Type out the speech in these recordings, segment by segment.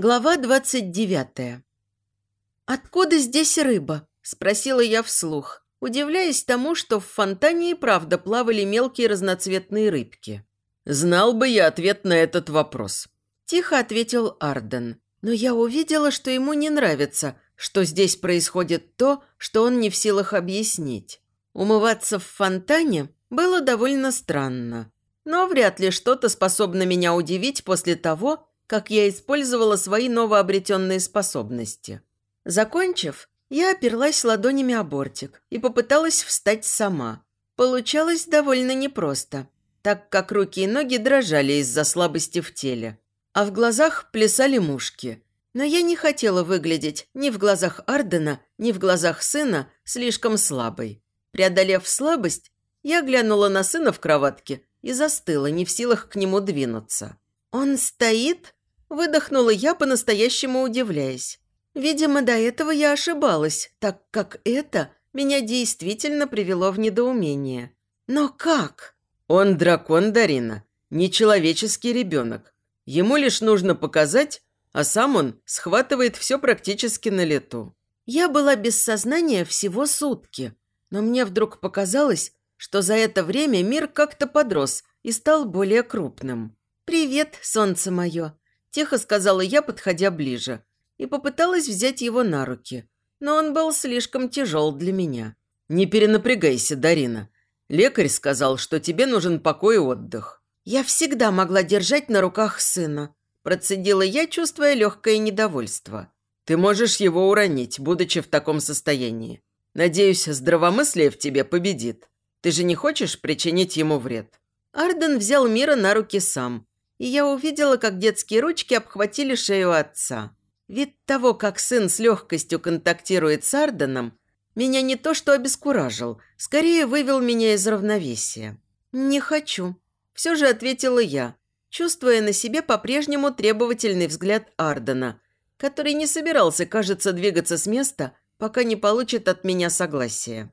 Глава двадцать девятая. «Откуда здесь рыба?» – спросила я вслух, удивляясь тому, что в фонтане и правда плавали мелкие разноцветные рыбки. «Знал бы я ответ на этот вопрос», – тихо ответил Арден. Но я увидела, что ему не нравится, что здесь происходит то, что он не в силах объяснить. Умываться в фонтане было довольно странно. Но вряд ли что-то способно меня удивить после того, как я использовала свои новообретенные способности. Закончив, я оперлась ладонями о бортик и попыталась встать сама. Получалось довольно непросто, так как руки и ноги дрожали из-за слабости в теле, а в глазах плясали мушки. Но я не хотела выглядеть ни в глазах Ардена, ни в глазах сына слишком слабой. Преодолев слабость, я глянула на сына в кроватке и застыла, не в силах к нему двинуться. «Он стоит?» Выдохнула я, по-настоящему удивляясь. Видимо, до этого я ошибалась, так как это меня действительно привело в недоумение. Но как? Он дракон, Дарина, нечеловеческий ребенок. Ему лишь нужно показать, а сам он схватывает все практически на лету. Я была без сознания всего сутки, но мне вдруг показалось, что за это время мир как-то подрос и стал более крупным. «Привет, солнце мое!» Тихо сказала я, подходя ближе, и попыталась взять его на руки. Но он был слишком тяжел для меня. «Не перенапрягайся, Дарина. Лекарь сказал, что тебе нужен покой и отдых». «Я всегда могла держать на руках сына», – процедила я, чувствуя легкое недовольство. «Ты можешь его уронить, будучи в таком состоянии. Надеюсь, здравомыслие в тебе победит. Ты же не хочешь причинить ему вред?» Арден взял Мира на руки сам, и я увидела, как детские ручки обхватили шею отца. Вид того, как сын с легкостью контактирует с Арденом, меня не то что обескуражил, скорее вывел меня из равновесия. «Не хочу», – все же ответила я, чувствуя на себе по-прежнему требовательный взгляд Ардена, который не собирался, кажется, двигаться с места, пока не получит от меня согласия.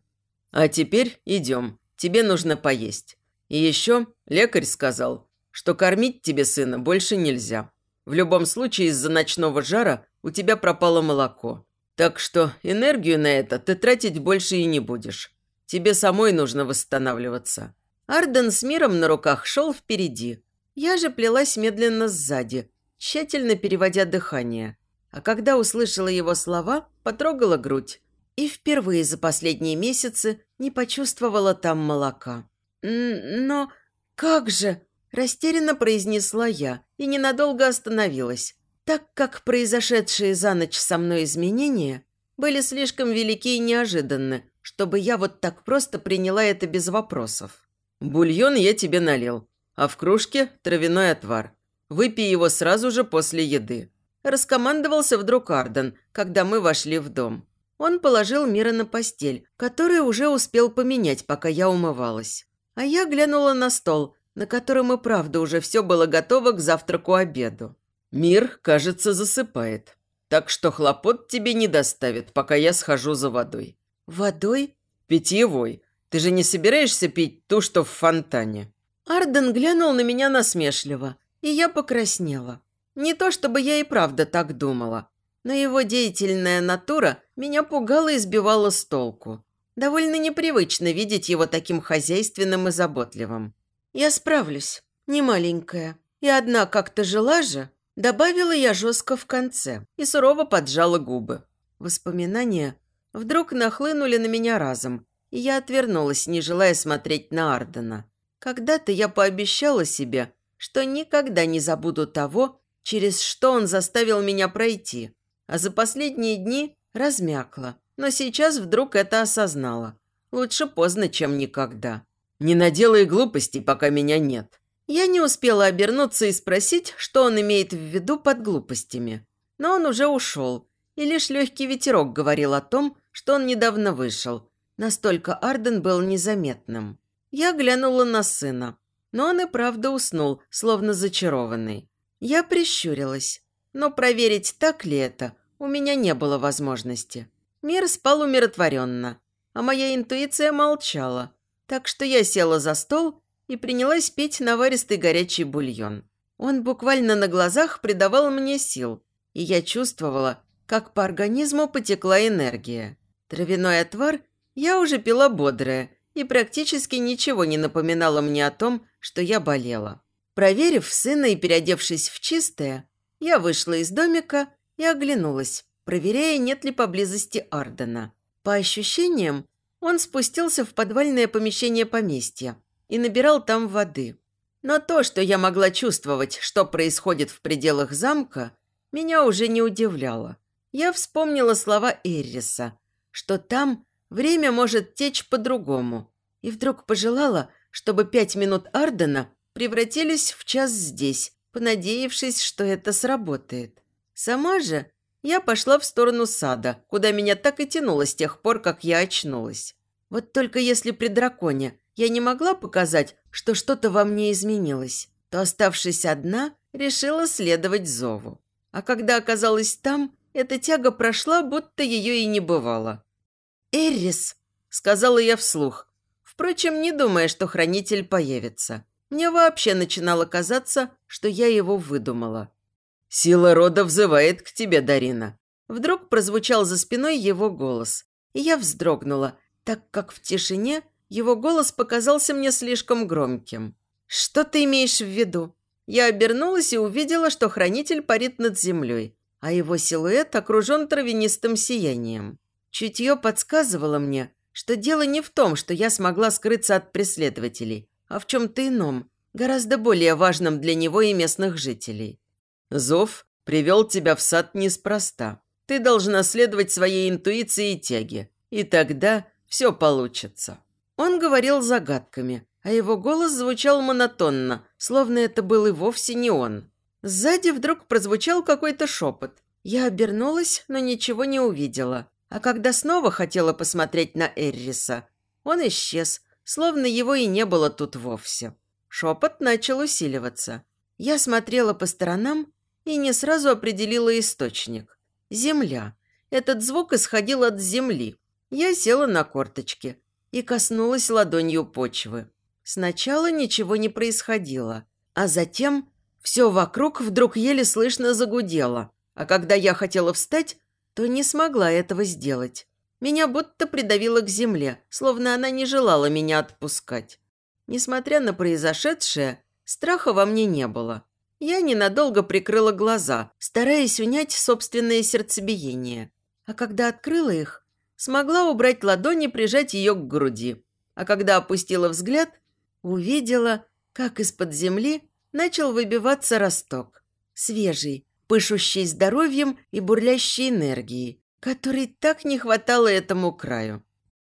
«А теперь идем, тебе нужно поесть. И еще лекарь сказал, что кормить тебе сына больше нельзя. В любом случае из-за ночного жара у тебя пропало молоко. Так что энергию на это ты тратить больше и не будешь. Тебе самой нужно восстанавливаться». Арден с миром на руках шел впереди. Я же плелась медленно сзади, тщательно переводя дыхание. А когда услышала его слова, потрогала грудь. И впервые за последние месяцы не почувствовала там молока. «Но как же?» Растерянно произнесла я и ненадолго остановилась, так как произошедшие за ночь со мной изменения были слишком велики и неожиданны, чтобы я вот так просто приняла это без вопросов. «Бульон я тебе налил, а в кружке травяной отвар. Выпей его сразу же после еды». Раскомандовался вдруг Арден, когда мы вошли в дом. Он положил Мира на постель, которую уже успел поменять, пока я умывалась. А я глянула на стол, на котором и правда уже все было готово к завтраку-обеду. «Мир, кажется, засыпает. Так что хлопот тебе не доставит, пока я схожу за водой». «Водой?» «Питьевой. Ты же не собираешься пить ту, что в фонтане?» Арден глянул на меня насмешливо, и я покраснела. Не то чтобы я и правда так думала, но его деятельная натура меня пугала и сбивала с толку. Довольно непривычно видеть его таким хозяйственным и заботливым. Я справлюсь, не маленькая. И одна как-то жила же, добавила я жестко в конце и сурово поджала губы. Воспоминания вдруг нахлынули на меня разом, и я отвернулась, не желая смотреть на Ардена. Когда-то я пообещала себе, что никогда не забуду того, через что он заставил меня пройти, а за последние дни размякла, но сейчас вдруг это осознала. Лучше поздно, чем никогда. Не наделай глупостей, пока меня нет». Я не успела обернуться и спросить, что он имеет в виду под глупостями. Но он уже ушел, и лишь легкий ветерок говорил о том, что он недавно вышел. Настолько Арден был незаметным. Я глянула на сына, но он и правда уснул, словно зачарованный. Я прищурилась, но проверить, так ли это, у меня не было возможности. Мир спал умиротворенно, а моя интуиция молчала, так что я села за стол и принялась пить наваристый горячий бульон. Он буквально на глазах придавал мне сил. и я чувствовала, как по организму потекла энергия. Травяной отвар я уже пила бодрая и практически ничего не напоминало мне о том, что я болела. Проверив сына и переодевшись в чистое, я вышла из домика и оглянулась, проверяя, нет ли поблизости Ардена. По ощущениям, он спустился в подвальное помещение поместья и набирал там воды. Но то, что я могла чувствовать, что происходит в пределах замка, меня уже не удивляло. Я вспомнила слова Эрриса, что там время может течь по-другому, и вдруг пожелала, чтобы пять минут Ардена превратились в час здесь, понадеявшись, что это сработает. Сама же я пошла в сторону сада, куда меня так и тянуло с тех пор, как я очнулась. Вот только если при драконе я не могла показать, что что-то во мне изменилось, то, оставшись одна, решила следовать зову. А когда оказалась там, эта тяга прошла, будто ее и не бывало. «Эррис», — сказала я вслух, впрочем, не думая, что хранитель появится. Мне вообще начинало казаться, что я его выдумала. «Сила рода взывает к тебе, Дарина». Вдруг прозвучал за спиной его голос, и я вздрогнула, так как в тишине его голос показался мне слишком громким. «Что ты имеешь в виду?» Я обернулась и увидела, что хранитель парит над землей, а его силуэт окружен травянистым сиянием. Чутье подсказывало мне, что дело не в том, что я смогла скрыться от преследователей, а в чем-то ином, гораздо более важном для него и местных жителей. Зов привел тебя в сад неспроста. Ты должна следовать своей интуиции и тяге, и тогда все получится». Он говорил загадками, а его голос звучал монотонно, словно это был и вовсе не он. Сзади вдруг прозвучал какой-то шепот. Я обернулась, но ничего не увидела. А когда снова хотела посмотреть на Эрриса, он исчез, словно его и не было тут вовсе. Шепот начал усиливаться. Я смотрела по сторонам и не сразу определила источник. Земля. Этот звук исходил от земли. Я села на корточки и коснулась ладонью почвы. Сначала ничего не происходило, а затем все вокруг вдруг еле слышно загудело, а когда я хотела встать, то не смогла этого сделать. Меня будто придавило к земле, словно она не желала меня отпускать. Несмотря на произошедшее, страха во мне не было. Я ненадолго прикрыла глаза, стараясь унять собственное сердцебиение. А когда открыла их, смогла убрать ладонь и прижать ее к груди. А когда опустила взгляд, увидела, как из-под земли начал выбиваться росток. Свежий, пышущий здоровьем и бурлящей энергией, которой так не хватало этому краю.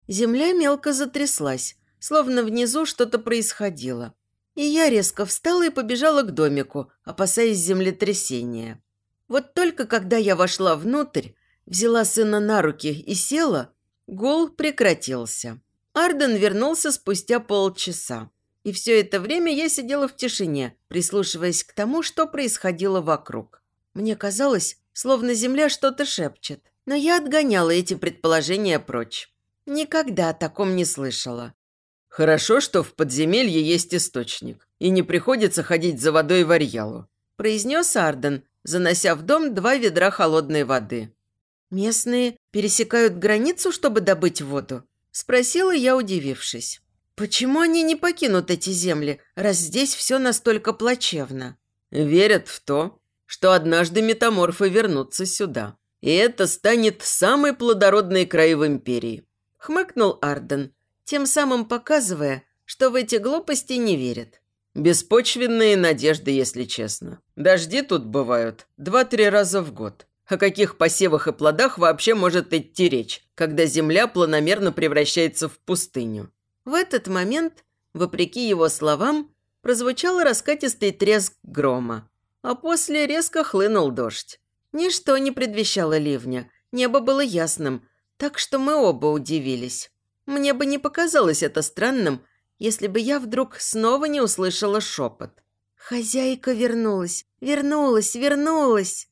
Земля мелко затряслась, словно внизу что-то происходило. И я резко встала и побежала к домику, опасаясь землетрясения. Вот только когда я вошла внутрь, взяла сына на руки и села, гул прекратился. Арден вернулся спустя полчаса. И все это время я сидела в тишине, прислушиваясь к тому, что происходило вокруг. Мне казалось, словно земля что-то шепчет, но я отгоняла эти предположения прочь. Никогда о таком не слышала. «Хорошо, что в подземелье есть источник, и не приходится ходить за водой в Арьялу», произнес Арден, занося в дом два ведра холодной воды. «Местные пересекают границу, чтобы добыть воду?» спросила я, удивившись. «Почему они не покинут эти земли, раз здесь все настолько плачевно?» «Верят в то, что однажды метаморфы вернутся сюда, и это станет самый плодородный край в Империи», хмыкнул Арден, тем самым показывая, что в эти глупости не верят. Беспочвенные надежды, если честно. Дожди тут бывают два-три раза в год. О каких посевах и плодах вообще может идти речь, когда земля планомерно превращается в пустыню? В этот момент, вопреки его словам, прозвучал раскатистый треск грома, а после резко хлынул дождь. Ничто не предвещало ливня, небо было ясным, так что мы оба удивились. Мне бы не показалось это странным, если бы я вдруг снова не услышала шепот. «Хозяйка вернулась, вернулась, вернулась!»